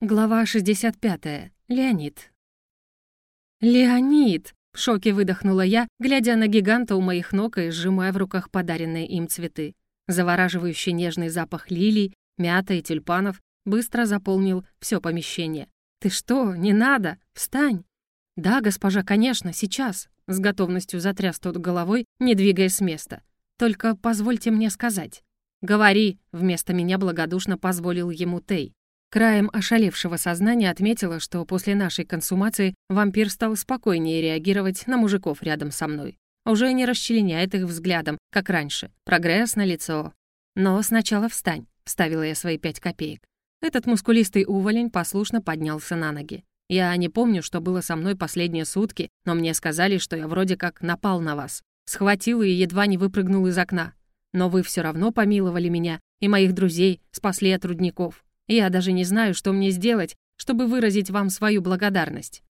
Глава 65. Леонид. «Леонид!» — в шоке выдохнула я, глядя на гиганта у моих ног и сжимая в руках подаренные им цветы. Завораживающий нежный запах лилий, мяты и тюльпанов быстро заполнил все помещение. «Ты что? Не надо! Встань!» «Да, госпожа, конечно, сейчас!» — с готовностью затряс тот головой, не двигаясь с места. «Только позвольте мне сказать». «Говори!» — вместо меня благодушно позволил ему Тей. Краем ошалевшего сознания отметила, что после нашей консумации вампир стал спокойнее реагировать на мужиков рядом со мной. Уже не расчленяет их взглядом, как раньше. Прогресс на лицо. «Но сначала встань», — вставила я свои пять копеек. Этот мускулистый уволень послушно поднялся на ноги. Я не помню, что было со мной последние сутки, но мне сказали, что я вроде как напал на вас. Схватил и едва не выпрыгнул из окна. Но вы все равно помиловали меня и моих друзей, спасли от рудников. Я даже не знаю, что мне сделать, чтобы выразить вам свою благодарность».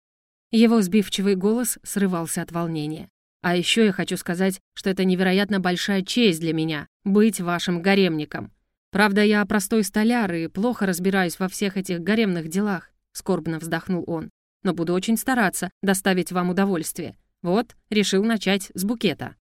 Его сбивчивый голос срывался от волнения. «А еще я хочу сказать, что это невероятно большая честь для меня — быть вашим гаремником. Правда, я простой столяр и плохо разбираюсь во всех этих гаремных делах», — скорбно вздохнул он. «Но буду очень стараться доставить вам удовольствие. Вот, решил начать с букета».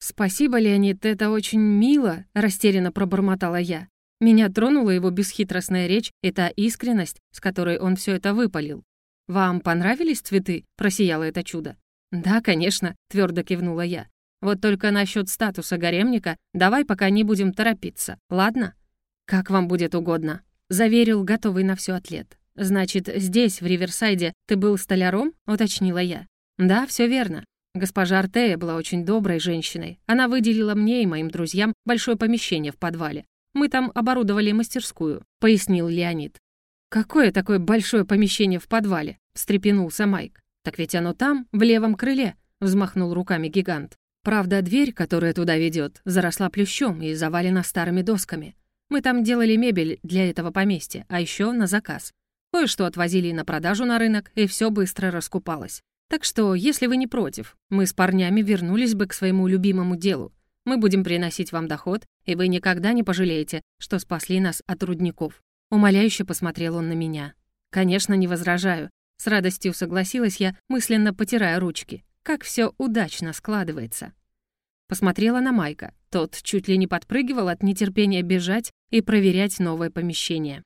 «Спасибо, Леонид, это очень мило», — растерянно пробормотала я. Меня тронула его бесхитростная речь и та искренность, с которой он все это выпалил. «Вам понравились цветы?» — просияло это чудо. «Да, конечно», — твердо кивнула я. «Вот только насчет статуса гаремника давай пока не будем торопиться, ладно?» «Как вам будет угодно», — заверил готовый на все атлет. «Значит, здесь, в Риверсайде, ты был столяром?» — уточнила я. «Да, все верно. Госпожа Артея была очень доброй женщиной. Она выделила мне и моим друзьям большое помещение в подвале. Мы там оборудовали мастерскую», — пояснил Леонид. «Какое такое большое помещение в подвале?» — встрепенулся Майк. «Так ведь оно там, в левом крыле», — взмахнул руками гигант. Правда, дверь, которая туда ведет, заросла плющом и завалена старыми досками. Мы там делали мебель для этого поместья, а еще на заказ. Кое-что отвозили на продажу на рынок, и все быстро раскупалось. Так что, если вы не против, мы с парнями вернулись бы к своему любимому делу мы будем приносить вам доход, и вы никогда не пожалеете, что спасли нас от рудников». Умоляюще посмотрел он на меня. «Конечно, не возражаю». С радостью согласилась я, мысленно потирая ручки. Как все удачно складывается. Посмотрела на Майка. Тот чуть ли не подпрыгивал от нетерпения бежать и проверять новое помещение.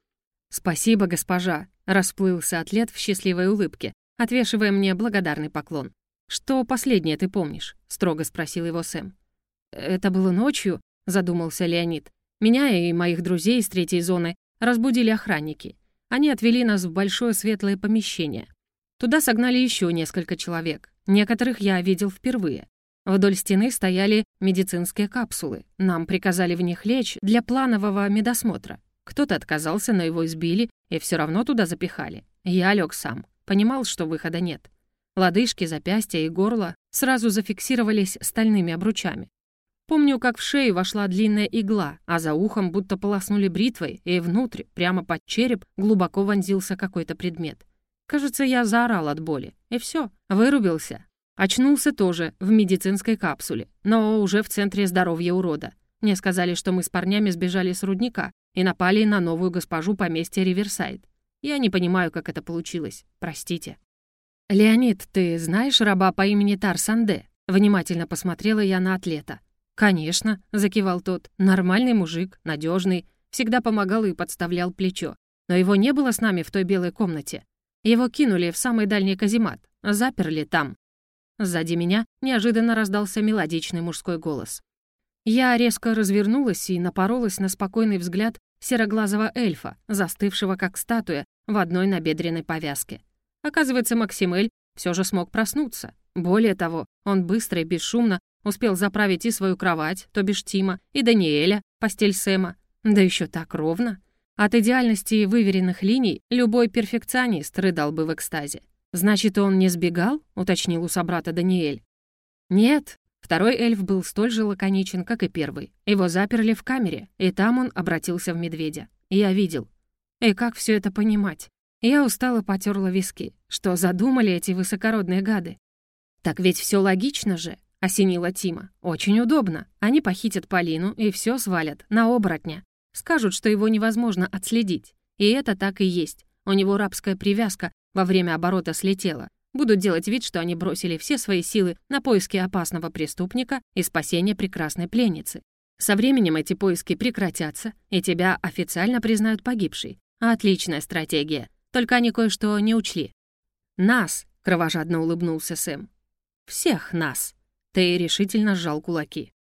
«Спасибо, госпожа», — расплылся атлет в счастливой улыбке, отвешивая мне благодарный поклон. «Что последнее ты помнишь?» — строго спросил его Сэм. «Это было ночью», — задумался Леонид. «Меня и моих друзей из третьей зоны разбудили охранники. Они отвели нас в большое светлое помещение. Туда согнали еще несколько человек. Некоторых я видел впервые. Вдоль стены стояли медицинские капсулы. Нам приказали в них лечь для планового медосмотра. Кто-то отказался, но его избили и все равно туда запихали. Я лег сам. Понимал, что выхода нет. Лодыжки, запястья и горло сразу зафиксировались стальными обручами. Помню, как в шею вошла длинная игла, а за ухом будто полоснули бритвой, и внутрь, прямо под череп, глубоко вонзился какой-то предмет. Кажется, я заорал от боли. И все, вырубился. Очнулся тоже в медицинской капсуле, но уже в центре здоровья урода. Мне сказали, что мы с парнями сбежали с рудника и напали на новую госпожу поместья Риверсайд. Я не понимаю, как это получилось. Простите. «Леонид, ты знаешь раба по имени Тарсанде?» Внимательно посмотрела я на атлета. «Конечно», — закивал тот, — «нормальный мужик, надежный, всегда помогал и подставлял плечо. Но его не было с нами в той белой комнате. Его кинули в самый дальний каземат, заперли там». Сзади меня неожиданно раздался мелодичный мужской голос. Я резко развернулась и напоролась на спокойный взгляд сероглазого эльфа, застывшего как статуя в одной набедренной повязке. Оказывается, Максимель все же смог проснуться. Более того, он быстро и бесшумно Успел заправить и свою кровать, то бишь Тима, и Даниэля, постель Сэма. Да еще так ровно. От идеальности и выверенных линий любой перфекционист рыдал бы в экстазе. «Значит, он не сбегал?» — уточнил у собрата Даниэль. «Нет». Второй эльф был столь же лаконичен, как и первый. Его заперли в камере, и там он обратился в медведя. Я видел. И как все это понимать? Я устало потерла виски. Что задумали эти высокородные гады? Так ведь все логично же. — осенила Тима. «Очень удобно. Они похитят Полину и все свалят на оборотня. Скажут, что его невозможно отследить. И это так и есть. У него рабская привязка во время оборота слетела. Будут делать вид, что они бросили все свои силы на поиски опасного преступника и спасение прекрасной пленницы. Со временем эти поиски прекратятся, и тебя официально признают погибшей. Отличная стратегия. Только они кое-что не учли. «Нас!» — кровожадно улыбнулся Сэм. «Всех нас!» — Тей решительно сжал кулаки.